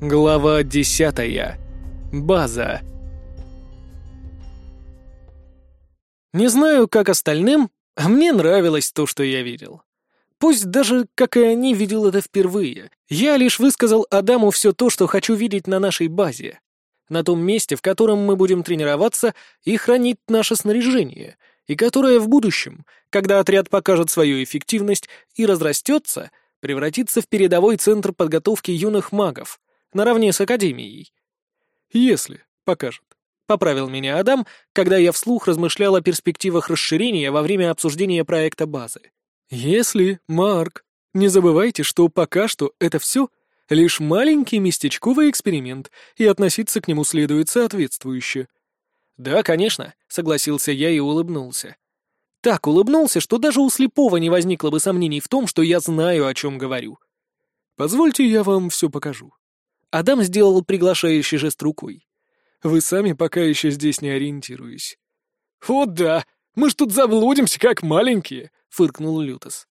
Глава десятая. База. Не знаю, как остальным, а мне нравилось то, что я видел. Пусть даже, как и они, видел это впервые. Я лишь высказал Адаму все то, что хочу видеть на нашей базе. На том месте, в котором мы будем тренироваться и хранить наше снаряжение, и которое в будущем, когда отряд покажет свою эффективность и разрастется, превратится в передовой центр подготовки юных магов, наравне с Академией. Если покажет. Поправил меня Адам, когда я вслух размышлял о перспективах расширения во время обсуждения проекта базы. Если, Марк, не забывайте, что пока что это все лишь маленький местечковый эксперимент, и относиться к нему следует соответствующе. Да, конечно, согласился я и улыбнулся. Так улыбнулся, что даже у слепого не возникло бы сомнений в том, что я знаю, о чем говорю. Позвольте, я вам все покажу. Адам сделал приглашающий жест рукой. Вы сами пока еще здесь не ориентируюсь. «О да, мы ж тут заблудимся, как маленькие», — фыркнул Лютос.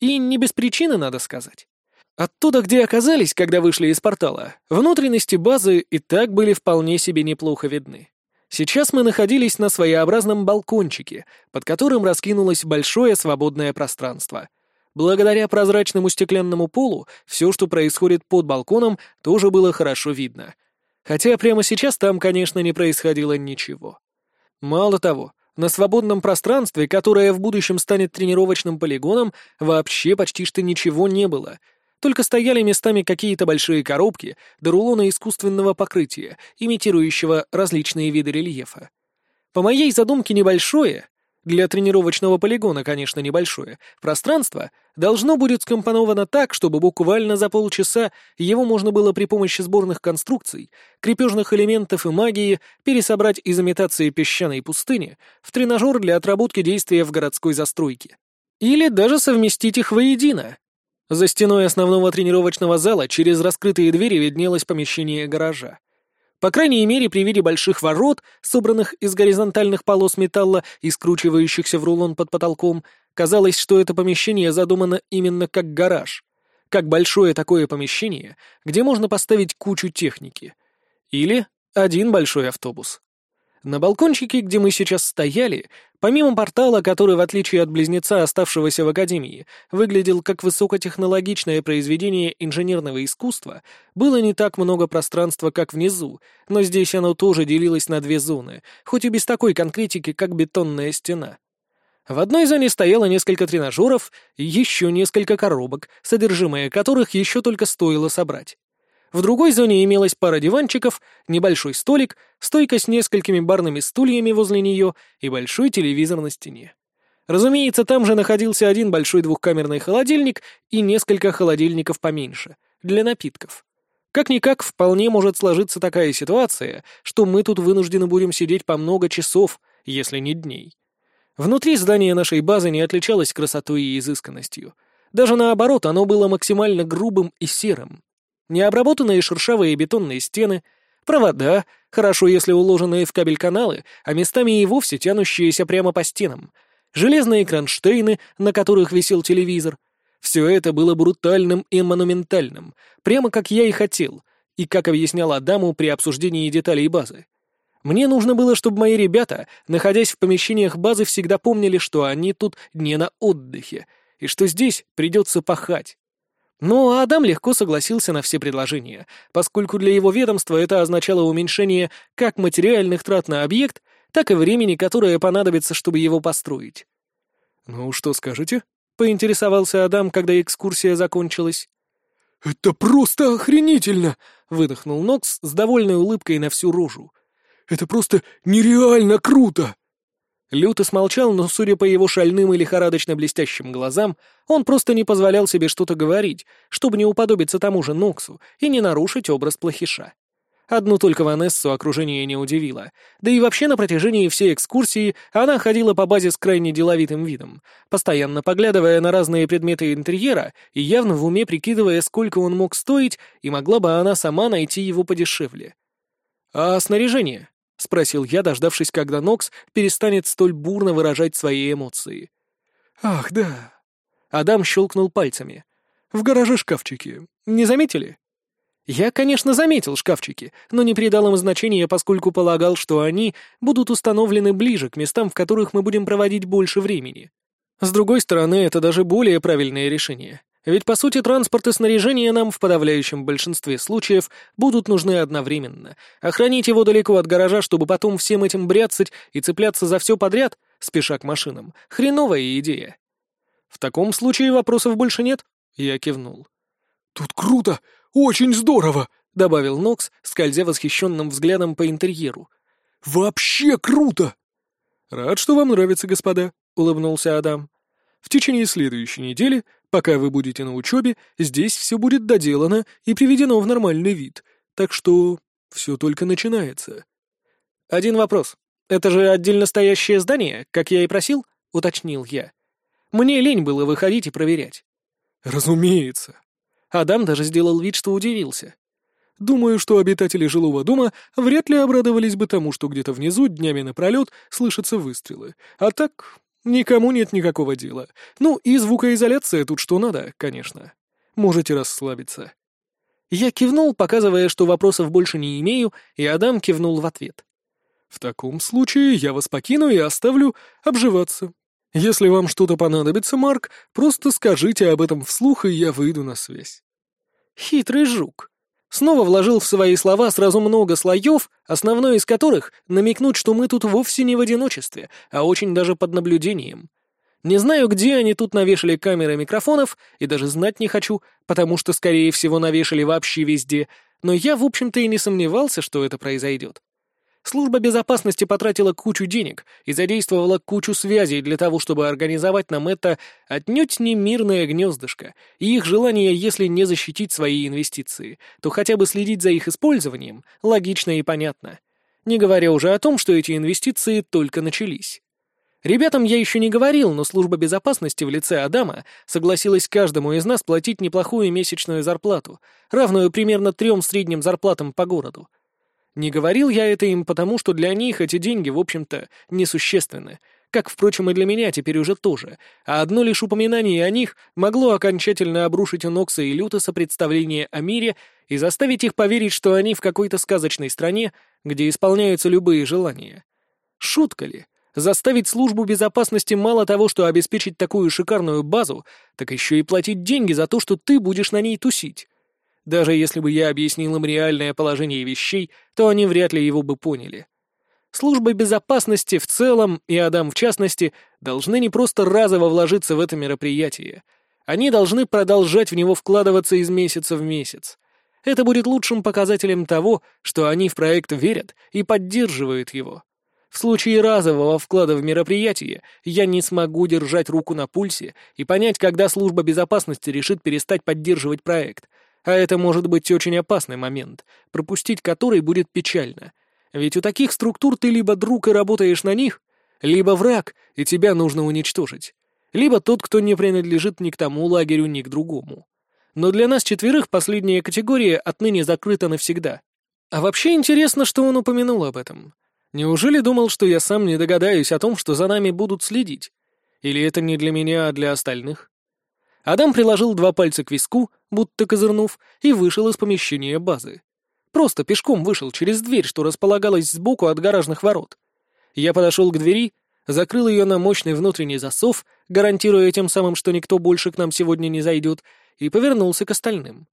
И не без причины, надо сказать. Оттуда, где оказались, когда вышли из портала, внутренности базы и так были вполне себе неплохо видны. Сейчас мы находились на своеобразном балкончике, под которым раскинулось большое свободное пространство. Благодаря прозрачному стеклянному полу все, что происходит под балконом, тоже было хорошо видно — Хотя прямо сейчас там, конечно, не происходило ничего. Мало того, на свободном пространстве, которое в будущем станет тренировочным полигоном, вообще почти что ничего не было. Только стояли местами какие-то большие коробки до рулона искусственного покрытия, имитирующего различные виды рельефа. По моей задумке небольшое, для тренировочного полигона, конечно, небольшое. Пространство должно будет скомпоновано так, чтобы буквально за полчаса его можно было при помощи сборных конструкций, крепежных элементов и магии пересобрать из имитации песчаной пустыни в тренажер для отработки действия в городской застройке. Или даже совместить их воедино. За стеной основного тренировочного зала через раскрытые двери виднелось помещение гаража. По крайней мере, при виде больших ворот, собранных из горизонтальных полос металла и скручивающихся в рулон под потолком, казалось, что это помещение задумано именно как гараж. Как большое такое помещение, где можно поставить кучу техники. Или один большой автобус. На балкончике, где мы сейчас стояли, помимо портала, который, в отличие от близнеца, оставшегося в Академии, выглядел как высокотехнологичное произведение инженерного искусства, было не так много пространства, как внизу, но здесь оно тоже делилось на две зоны, хоть и без такой конкретики, как бетонная стена. В одной зоне стояло несколько тренажеров и еще несколько коробок, содержимое которых еще только стоило собрать. В другой зоне имелась пара диванчиков, небольшой столик, стойка с несколькими барными стульями возле нее и большой телевизор на стене. Разумеется, там же находился один большой двухкамерный холодильник и несколько холодильников поменьше, для напитков. Как-никак, вполне может сложиться такая ситуация, что мы тут вынуждены будем сидеть по много часов, если не дней. Внутри здания нашей базы не отличалось красотой и изысканностью. Даже наоборот, оно было максимально грубым и серым необработанные шершавые бетонные стены, провода, хорошо если уложенные в кабель-каналы, а местами и вовсе тянущиеся прямо по стенам, железные кронштейны, на которых висел телевизор. Все это было брутальным и монументальным, прямо как я и хотел, и как объяснял Адаму при обсуждении деталей базы. Мне нужно было, чтобы мои ребята, находясь в помещениях базы, всегда помнили, что они тут не на отдыхе, и что здесь придется пахать. Но Адам легко согласился на все предложения, поскольку для его ведомства это означало уменьшение как материальных трат на объект, так и времени, которое понадобится, чтобы его построить. «Ну, что скажете?» — поинтересовался Адам, когда экскурсия закончилась. «Это просто охренительно!» — выдохнул Нокс с довольной улыбкой на всю рожу. «Это просто нереально круто!» Люто смолчал, но, судя по его шальным и лихорадочно блестящим глазам, он просто не позволял себе что-то говорить, чтобы не уподобиться тому же Ноксу и не нарушить образ плохиша. Одну только Ванессу окружение не удивило. Да и вообще на протяжении всей экскурсии она ходила по базе с крайне деловитым видом, постоянно поглядывая на разные предметы интерьера и явно в уме прикидывая, сколько он мог стоить, и могла бы она сама найти его подешевле. «А снаряжение?» — спросил я, дождавшись, когда Нокс перестанет столь бурно выражать свои эмоции. «Ах, да». Адам щелкнул пальцами. «В гараже шкафчики. Не заметили?» Я, конечно, заметил шкафчики, но не придал им значения, поскольку полагал, что они будут установлены ближе к местам, в которых мы будем проводить больше времени. С другой стороны, это даже более правильное решение. Ведь, по сути, транспорт и снаряжение нам в подавляющем большинстве случаев будут нужны одновременно. Охранить его далеко от гаража, чтобы потом всем этим бряцать и цепляться за все подряд, спеша к машинам, хреновая идея. В таком случае вопросов больше нет? Я кивнул. «Тут круто! Очень здорово!» — добавил Нокс, скользя восхищенным взглядом по интерьеру. «Вообще круто!» «Рад, что вам нравится, господа», — улыбнулся Адам. «В течение следующей недели Пока вы будете на учебе, здесь все будет доделано и приведено в нормальный вид, так что все только начинается. Один вопрос. Это же отдельно стоящее здание, как я и просил, уточнил я. Мне лень было выходить и проверять. Разумеется. Адам даже сделал вид, что удивился. Думаю, что обитатели жилого дома вряд ли обрадовались бы тому, что где-то внизу днями напролет слышатся выстрелы. А так, Никому нет никакого дела. Ну и звукоизоляция тут что надо, конечно. Можете расслабиться. Я кивнул, показывая, что вопросов больше не имею, и Адам кивнул в ответ. В таком случае я вас покину и оставлю обживаться. Если вам что-то понадобится, Марк, просто скажите об этом вслух, и я выйду на связь. Хитрый жук. Снова вложил в свои слова сразу много слоев, основной из которых — намекнуть, что мы тут вовсе не в одиночестве, а очень даже под наблюдением. Не знаю, где они тут навешали камеры микрофонов, и даже знать не хочу, потому что, скорее всего, навешали вообще везде, но я, в общем-то, и не сомневался, что это произойдет. Служба безопасности потратила кучу денег и задействовала кучу связей для того, чтобы организовать нам это отнюдь не мирное гнездышко, и их желание, если не защитить свои инвестиции, то хотя бы следить за их использованием, логично и понятно. Не говоря уже о том, что эти инвестиции только начались. Ребятам я еще не говорил, но служба безопасности в лице Адама согласилась каждому из нас платить неплохую месячную зарплату, равную примерно трем средним зарплатам по городу. Не говорил я это им потому, что для них эти деньги, в общем-то, несущественны, как, впрочем, и для меня теперь уже тоже, а одно лишь упоминание о них могло окончательно обрушить у Нокса и Лютоса представление о мире и заставить их поверить, что они в какой-то сказочной стране, где исполняются любые желания. Шутка ли? Заставить службу безопасности мало того, что обеспечить такую шикарную базу, так еще и платить деньги за то, что ты будешь на ней тусить. Даже если бы я объяснил им реальное положение вещей, то они вряд ли его бы поняли. Служба безопасности в целом, и Адам в частности, должны не просто разово вложиться в это мероприятие. Они должны продолжать в него вкладываться из месяца в месяц. Это будет лучшим показателем того, что они в проект верят и поддерживают его. В случае разового вклада в мероприятие я не смогу держать руку на пульсе и понять, когда служба безопасности решит перестать поддерживать проект, а это может быть очень опасный момент, пропустить который будет печально. Ведь у таких структур ты либо друг и работаешь на них, либо враг, и тебя нужно уничтожить. Либо тот, кто не принадлежит ни к тому лагерю, ни к другому. Но для нас четверых последняя категория отныне закрыта навсегда. А вообще интересно, что он упомянул об этом. Неужели думал, что я сам не догадаюсь о том, что за нами будут следить? Или это не для меня, а для остальных? Адам приложил два пальца к виску, будто козырнув, и вышел из помещения базы. Просто пешком вышел через дверь, что располагалась сбоку от гаражных ворот. Я подошел к двери, закрыл ее на мощный внутренний засов, гарантируя тем самым, что никто больше к нам сегодня не зайдет, и повернулся к остальным.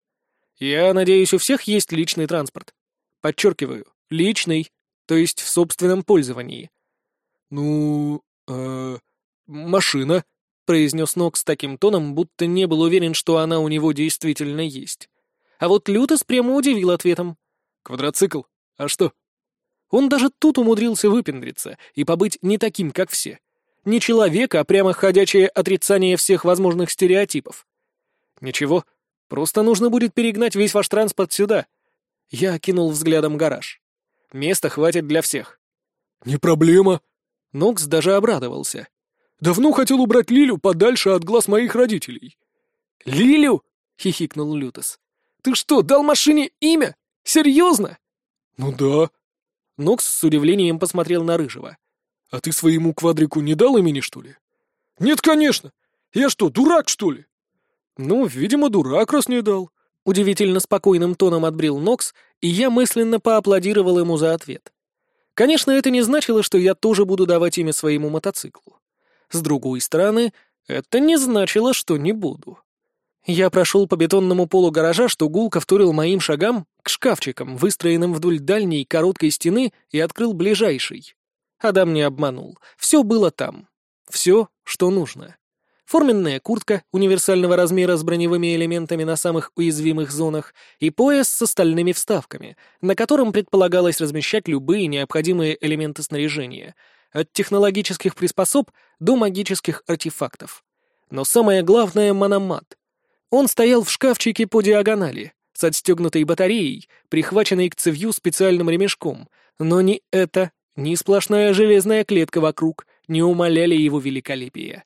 Я надеюсь, у всех есть личный транспорт. Подчеркиваю, личный, то есть в собственном пользовании. Ну, э, машина, — произнес Нокс таким тоном, будто не был уверен, что она у него действительно есть. А вот Лютос прямо удивил ответом. «Квадроцикл? А что?» Он даже тут умудрился выпендриться и побыть не таким, как все. Не человек, а прямо ходячее отрицание всех возможных стереотипов. «Ничего, просто нужно будет перегнать весь ваш транспорт сюда». Я окинул взглядом гараж. «Места хватит для всех». «Не проблема». Нокс даже обрадовался. Давно хотел убрать Лилю подальше от глаз моих родителей». «Лилю?» — хихикнул Лютос. «Ты что, дал машине имя? Серьезно?» «Ну да». Нокс с удивлением посмотрел на Рыжего. «А ты своему квадрику не дал имени, что ли?» «Нет, конечно! Я что, дурак, что ли?» «Ну, видимо, дурак, раз не дал. — удивительно спокойным тоном отбрил Нокс, и я мысленно поаплодировал ему за ответ. Конечно, это не значило, что я тоже буду давать имя своему мотоциклу. С другой стороны, это не значило, что не буду. Я прошел по бетонному полу гаража, что гулко вторил моим шагам к шкафчикам, выстроенным вдоль дальней короткой стены, и открыл ближайший. Адам не обманул. Все было там. Все, что нужно. Форменная куртка универсального размера с броневыми элементами на самых уязвимых зонах и пояс с остальными вставками, на котором предполагалось размещать любые необходимые элементы снаряжения, от технологических приспособ до магических артефактов. Но самое главное — мономат — он стоял в шкафчике по диагонали, с отстегнутой батареей, прихваченной к цевью специальным ремешком, но ни это, ни сплошная железная клетка вокруг не умаляли его великолепия.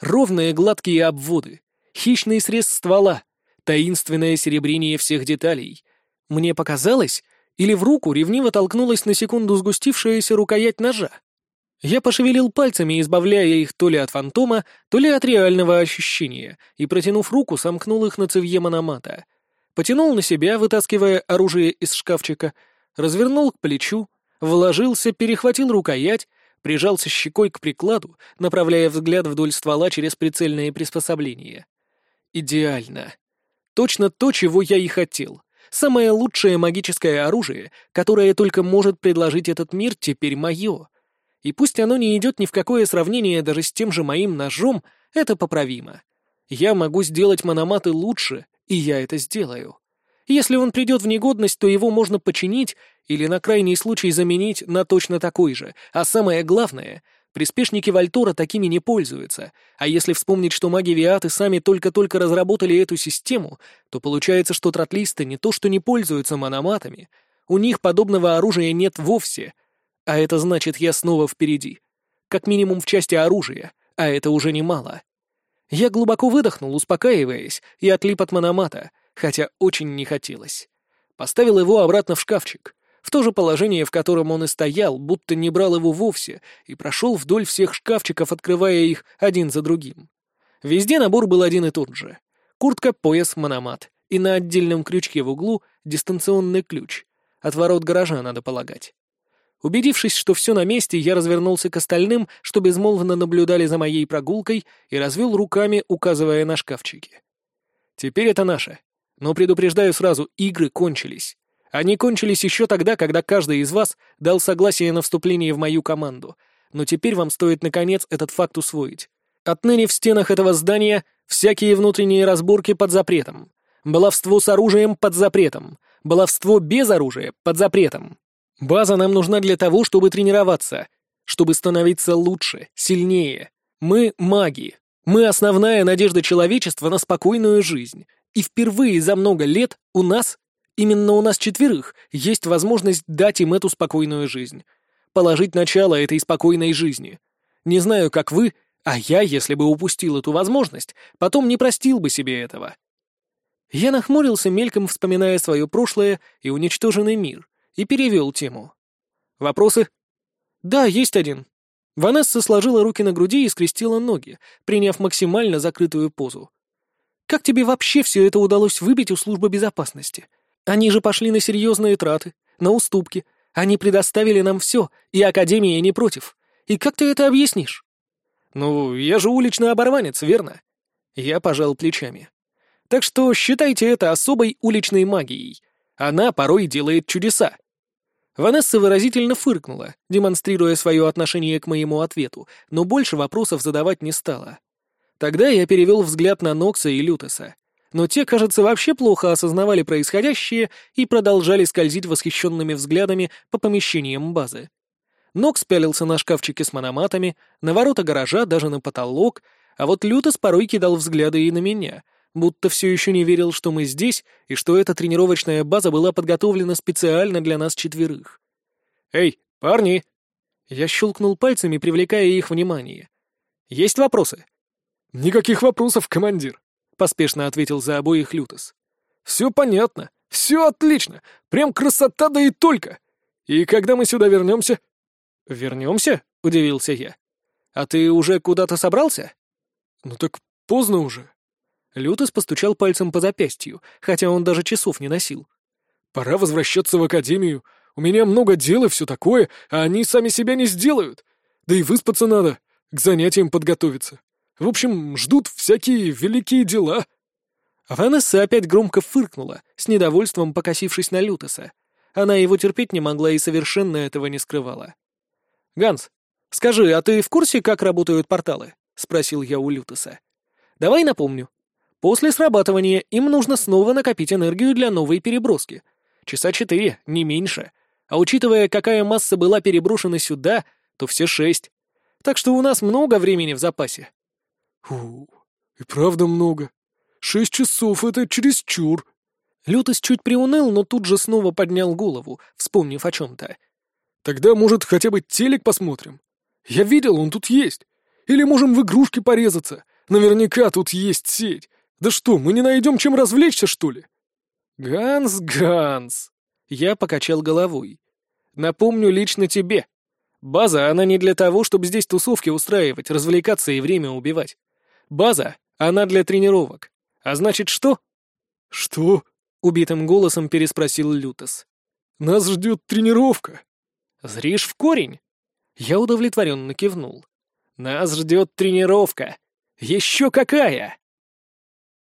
Ровные гладкие обводы, хищный срез ствола, таинственное серебрение всех деталей. Мне показалось, или в руку ревниво толкнулась на секунду сгустившаяся рукоять ножа. Я пошевелил пальцами, избавляя их то ли от фантома, то ли от реального ощущения, и, протянув руку, сомкнул их на цевье мономата. Потянул на себя, вытаскивая оружие из шкафчика, развернул к плечу, вложился, перехватил рукоять, прижался щекой к прикладу, направляя взгляд вдоль ствола через прицельные приспособления. Идеально. Точно то, чего я и хотел. Самое лучшее магическое оружие, которое только может предложить этот мир, теперь мое. И пусть оно не идет ни в какое сравнение даже с тем же моим ножом, это поправимо. Я могу сделать мономаты лучше, и я это сделаю. Если он придет в негодность, то его можно починить или на крайний случай заменить на точно такой же. А самое главное, приспешники Вальтора такими не пользуются. А если вспомнить, что маги Виаты сами только-только разработали эту систему, то получается, что тротлисты не то что не пользуются мономатами, у них подобного оружия нет вовсе — а это значит, я снова впереди. Как минимум в части оружия, а это уже немало. Я глубоко выдохнул, успокаиваясь, и отлип от мономата, хотя очень не хотелось. Поставил его обратно в шкафчик, в то же положение, в котором он и стоял, будто не брал его вовсе, и прошел вдоль всех шкафчиков, открывая их один за другим. Везде набор был один и тот же. Куртка, пояс, мономат. И на отдельном крючке в углу дистанционный ключ. От ворот гаража, надо полагать. Убедившись, что все на месте, я развернулся к остальным, что безмолвно наблюдали за моей прогулкой, и развел руками, указывая на шкафчики. «Теперь это наше. Но предупреждаю сразу, игры кончились. Они кончились еще тогда, когда каждый из вас дал согласие на вступление в мою команду. Но теперь вам стоит, наконец, этот факт усвоить. Отныне в стенах этого здания всякие внутренние разборки под запретом. Баловство с оружием под запретом. Баловство без оружия под запретом. База нам нужна для того, чтобы тренироваться, чтобы становиться лучше, сильнее. Мы — маги. Мы — основная надежда человечества на спокойную жизнь. И впервые за много лет у нас, именно у нас четверых, есть возможность дать им эту спокойную жизнь. Положить начало этой спокойной жизни. Не знаю, как вы, а я, если бы упустил эту возможность, потом не простил бы себе этого. Я нахмурился, мельком вспоминая свое прошлое и уничтоженный мир, и перевел тему. «Вопросы?» «Да, есть один». Ванесса сложила руки на груди и скрестила ноги, приняв максимально закрытую позу. «Как тебе вообще все это удалось выбить у службы безопасности? Они же пошли на серьезные траты, на уступки. Они предоставили нам все, и Академия не против. И как ты это объяснишь?» «Ну, я же уличный оборванец, верно?» Я пожал плечами. «Так что считайте это особой уличной магией. Она порой делает чудеса. Ванесса выразительно фыркнула, демонстрируя свое отношение к моему ответу, но больше вопросов задавать не стала. Тогда я перевел взгляд на Нокса и Лютеса. Но те, кажется, вообще плохо осознавали происходящее и продолжали скользить восхищенными взглядами по помещениям базы. Нокс пялился на шкафчики с мономатами, на ворота гаража, даже на потолок, а вот Лютес порой кидал взгляды и на меня — будто все еще не верил, что мы здесь, и что эта тренировочная база была подготовлена специально для нас четверых. «Эй, парни!» Я щелкнул пальцами, привлекая их внимание. «Есть вопросы?» «Никаких вопросов, командир», — поспешно ответил за обоих Лютос. «Все понятно, все отлично, прям красота да и только. И когда мы сюда вернемся?» «Вернемся?» — удивился я. «А ты уже куда-то собрался?» «Ну так поздно уже. Лютос постучал пальцем по запястью, хотя он даже часов не носил. «Пора возвращаться в академию. У меня много дел и все такое, а они сами себя не сделают. Да и выспаться надо, к занятиям подготовиться. В общем, ждут всякие великие дела». Ванесса опять громко фыркнула, с недовольством покосившись на Лютоса. Она его терпеть не могла и совершенно этого не скрывала. «Ганс, скажи, а ты в курсе, как работают порталы?» — спросил я у Лютоса. «Давай напомню. После срабатывания им нужно снова накопить энергию для новой переброски. Часа четыре, не меньше. А учитывая, какая масса была переброшена сюда, то все шесть. Так что у нас много времени в запасе». «Фу, и правда много. Шесть часов — это чересчур», Лютос чуть приуныл, но тут же снова поднял голову, вспомнив о чем-то. «Тогда, может, хотя бы телек посмотрим? Я видел, он тут есть. Или можем в игрушки порезаться. Наверняка тут есть сеть. Да что, мы не найдем чем развлечься, что ли?» «Ганс, Ганс!» Я покачал головой. «Напомню лично тебе. База, она не для того, чтобы здесь тусовки устраивать, развлекаться и время убивать. База, она для тренировок. А значит, что?» «Что?» Убитым голосом переспросил Лютос. «Нас ждет тренировка». «Зришь в корень?» Я удовлетворенно кивнул. «Нас ждет тренировка. Еще какая!»